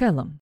Кэллом.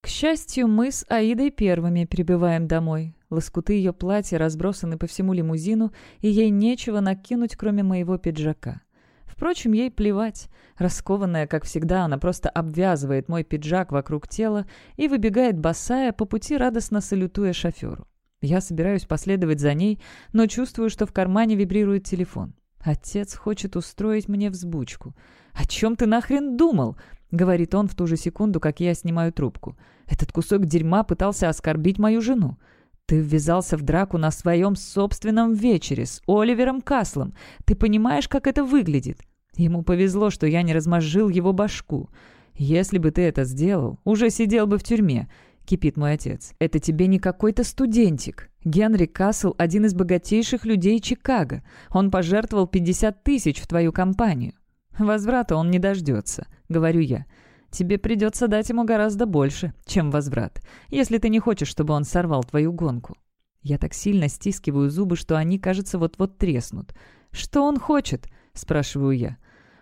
К счастью, мы с Аидой первыми прибываем домой. Лоскуты ее платья разбросаны по всему лимузину, и ей нечего накинуть, кроме моего пиджака. Впрочем, ей плевать. Раскованная, как всегда, она просто обвязывает мой пиджак вокруг тела и выбегает босая, по пути радостно салютуя шоферу. Я собираюсь последовать за ней, но чувствую, что в кармане вибрирует телефон. Отец хочет устроить мне взбучку. «О чем ты нахрен думал?» — говорит он в ту же секунду, как я снимаю трубку. «Этот кусок дерьма пытался оскорбить мою жену. Ты ввязался в драку на своем собственном вечере с Оливером Каслом. Ты понимаешь, как это выглядит? Ему повезло, что я не размозжил его башку. Если бы ты это сделал, уже сидел бы в тюрьме», — кипит мой отец. «Это тебе не какой-то студентик. Генри Касл — один из богатейших людей Чикаго. Он пожертвовал 50 тысяч в твою компанию. Возврата он не дождется», — говорю я. «Тебе придется дать ему гораздо больше, чем возврат, если ты не хочешь, чтобы он сорвал твою гонку». Я так сильно стискиваю зубы, что они, кажется, вот-вот треснут. «Что он хочет?» — спрашиваю я.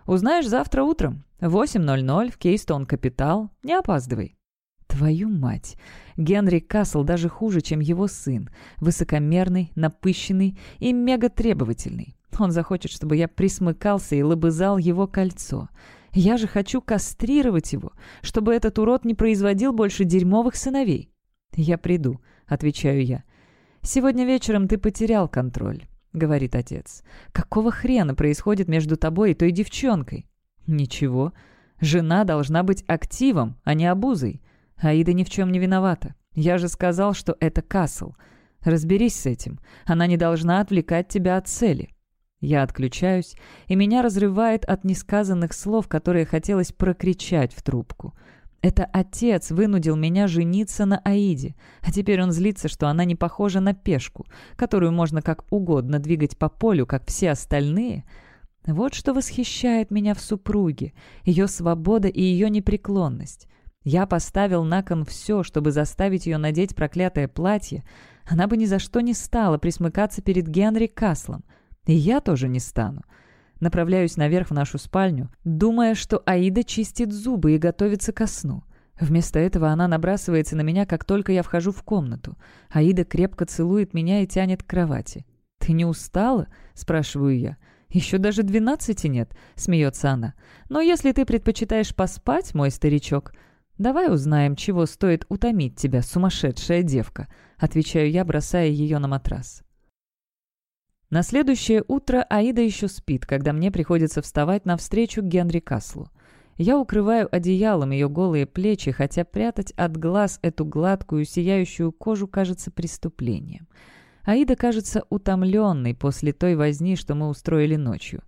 «Узнаешь завтра утром. 8.00 в Кейстон Капитал. Не опаздывай». Твою мать! Генри Касл даже хуже, чем его сын. Высокомерный, напыщенный и мегатребовательный. Он захочет, чтобы я присмыкался и лобызал его кольцо. Я же хочу кастрировать его, чтобы этот урод не производил больше дерьмовых сыновей. «Я приду», — отвечаю я. «Сегодня вечером ты потерял контроль», — говорит отец. «Какого хрена происходит между тобой и той девчонкой?» «Ничего. Жена должна быть активом, а не обузой. Аида ни в чем не виновата. Я же сказал, что это Касл. Разберись с этим. Она не должна отвлекать тебя от цели. Я отключаюсь, и меня разрывает от несказанных слов, которые хотелось прокричать в трубку. Это отец вынудил меня жениться на Аиде, а теперь он злится, что она не похожа на пешку, которую можно как угодно двигать по полю, как все остальные. Вот что восхищает меня в супруге, ее свобода и ее непреклонность. Я поставил на кон все, чтобы заставить ее надеть проклятое платье. Она бы ни за что не стала присмыкаться перед Генри Каслом. И я тоже не стану. Направляюсь наверх в нашу спальню, думая, что Аида чистит зубы и готовится ко сну. Вместо этого она набрасывается на меня, как только я вхожу в комнату. Аида крепко целует меня и тянет к кровати. «Ты не устала?» – спрашиваю я. «Еще даже двенадцати нет», – смеется она. «Но если ты предпочитаешь поспать, мой старичок...» «Давай узнаем, чего стоит утомить тебя, сумасшедшая девка», – отвечаю я, бросая ее на матрас. На следующее утро Аида еще спит, когда мне приходится вставать навстречу Генри Каслу. Я укрываю одеялом ее голые плечи, хотя прятать от глаз эту гладкую, сияющую кожу кажется преступлением. Аида кажется утомленной после той возни, что мы устроили ночью.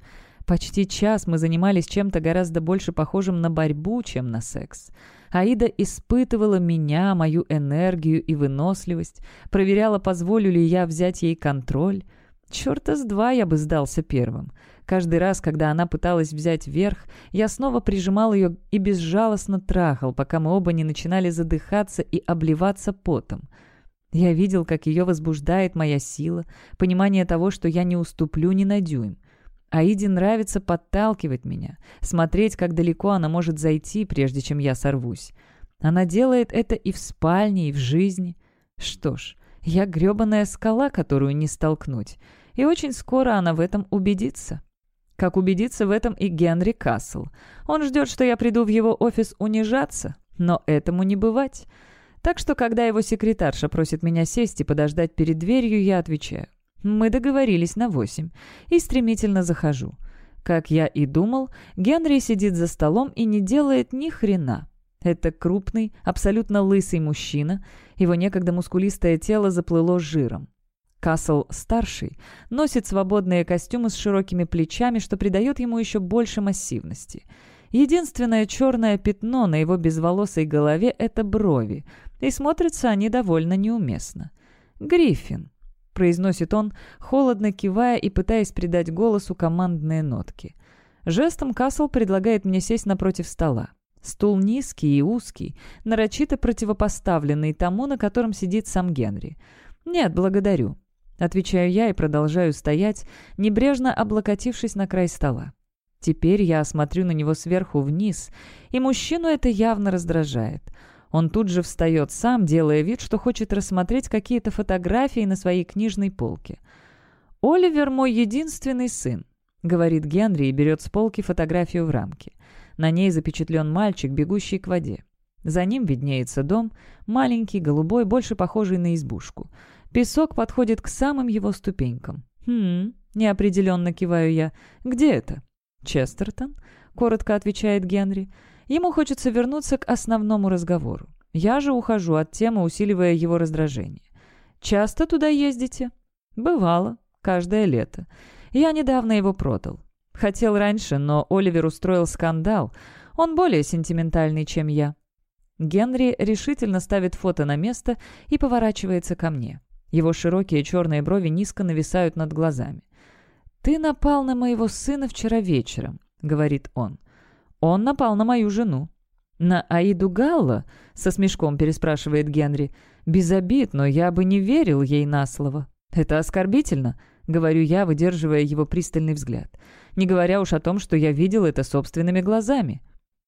Почти час мы занимались чем-то гораздо больше похожим на борьбу, чем на секс. Аида испытывала меня, мою энергию и выносливость, проверяла, позволю ли я взять ей контроль. Черта с два я бы сдался первым. Каждый раз, когда она пыталась взять верх, я снова прижимал ее и безжалостно трахал, пока мы оба не начинали задыхаться и обливаться потом. Я видел, как ее возбуждает моя сила, понимание того, что я не уступлю ни на дюйм. Аиде нравится подталкивать меня, смотреть, как далеко она может зайти, прежде чем я сорвусь. Она делает это и в спальне, и в жизни. Что ж, я грёбаная скала, которую не столкнуть. И очень скоро она в этом убедится. Как убедится в этом и Генри Касл. Он ждет, что я приду в его офис унижаться, но этому не бывать. Так что, когда его секретарша просит меня сесть и подождать перед дверью, я отвечаю. Мы договорились на восемь. И стремительно захожу. Как я и думал, Генри сидит за столом и не делает ни хрена. Это крупный, абсолютно лысый мужчина. Его некогда мускулистое тело заплыло жиром. Касл старший носит свободные костюмы с широкими плечами, что придает ему еще больше массивности. Единственное черное пятно на его безволосой голове — это брови, и смотрятся они довольно неуместно. «Гриффин», — произносит он, холодно кивая и пытаясь придать голосу командные нотки. Жестом Касл предлагает мне сесть напротив стола. Стул низкий и узкий, нарочито противопоставленный тому, на котором сидит сам Генри. «Нет, благодарю», — отвечаю я и продолжаю стоять, небрежно облокотившись на край стола. Теперь я смотрю на него сверху вниз, и мужчину это явно раздражает. Он тут же встает сам, делая вид, что хочет рассмотреть какие-то фотографии на своей книжной полке. «Оливер мой единственный сын», — говорит Генри и берет с полки фотографию в рамке. На ней запечатлен мальчик, бегущий к воде. За ним виднеется дом, маленький, голубой, больше похожий на избушку. Песок подходит к самым его ступенькам. «Хм...» — неопределенно киваю я. «Где это?» «Честертон?» — коротко отвечает Генри. Ему хочется вернуться к основному разговору. Я же ухожу от темы, усиливая его раздражение. «Часто туда ездите?» «Бывало. Каждое лето. Я недавно его продал. Хотел раньше, но Оливер устроил скандал. Он более сентиментальный, чем я. Генри решительно ставит фото на место и поворачивается ко мне. Его широкие черные брови низко нависают над глазами. «Ты напал на моего сына вчера вечером», — говорит он. «Он напал на мою жену». «На Аиду Галла?» — со смешком переспрашивает Генри. «Без обид, но я бы не верил ей на слово». «Это оскорбительно», — говорю я, выдерживая его пристальный взгляд. «Не говоря уж о том, что я видел это собственными глазами».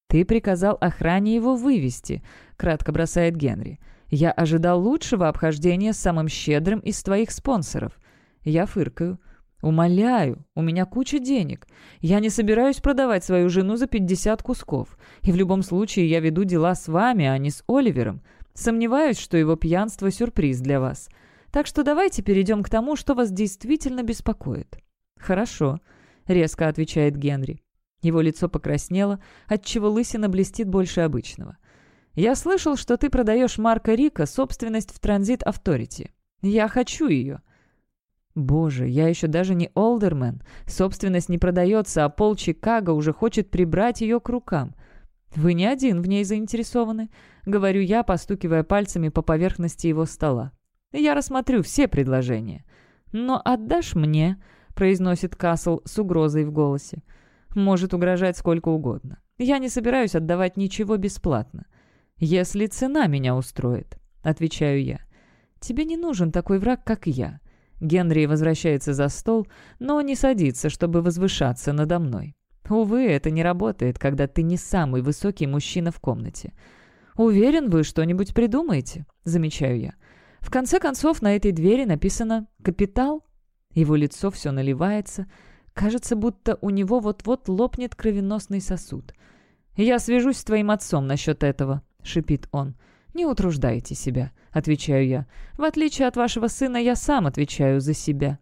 «Ты приказал охране его вывести», — кратко бросает Генри. «Я ожидал лучшего обхождения с самым щедрым из твоих спонсоров». Я фыркаю. «Умоляю, у меня куча денег. Я не собираюсь продавать свою жену за 50 кусков. И в любом случае я веду дела с вами, а не с Оливером. Сомневаюсь, что его пьянство — сюрприз для вас. Так что давайте перейдем к тому, что вас действительно беспокоит». «Хорошо», — резко отвечает Генри. Его лицо покраснело, отчего лысина блестит больше обычного. «Я слышал, что ты продаешь Марка Рика собственность в Транзит Авторити. Я хочу ее». «Боже, я еще даже не олдермен. Собственность не продается, а пол Чикаго уже хочет прибрать ее к рукам. Вы не один в ней заинтересованы», — говорю я, постукивая пальцами по поверхности его стола. «Я рассмотрю все предложения». «Но отдашь мне», — произносит Касл с угрозой в голосе может угрожать сколько угодно. Я не собираюсь отдавать ничего бесплатно. Если цена меня устроит, отвечаю я. Тебе не нужен такой враг, как я. Генри возвращается за стол, но не садится, чтобы возвышаться надо мной. Увы, это не работает, когда ты не самый высокий мужчина в комнате. Уверен, вы что-нибудь придумаете, замечаю я. В конце концов, на этой двери написано «Капитал». Его лицо все наливается, Кажется, будто у него вот-вот лопнет кровеносный сосуд. «Я свяжусь с твоим отцом насчет этого», — шипит он. «Не утруждайте себя», — отвечаю я. «В отличие от вашего сына, я сам отвечаю за себя».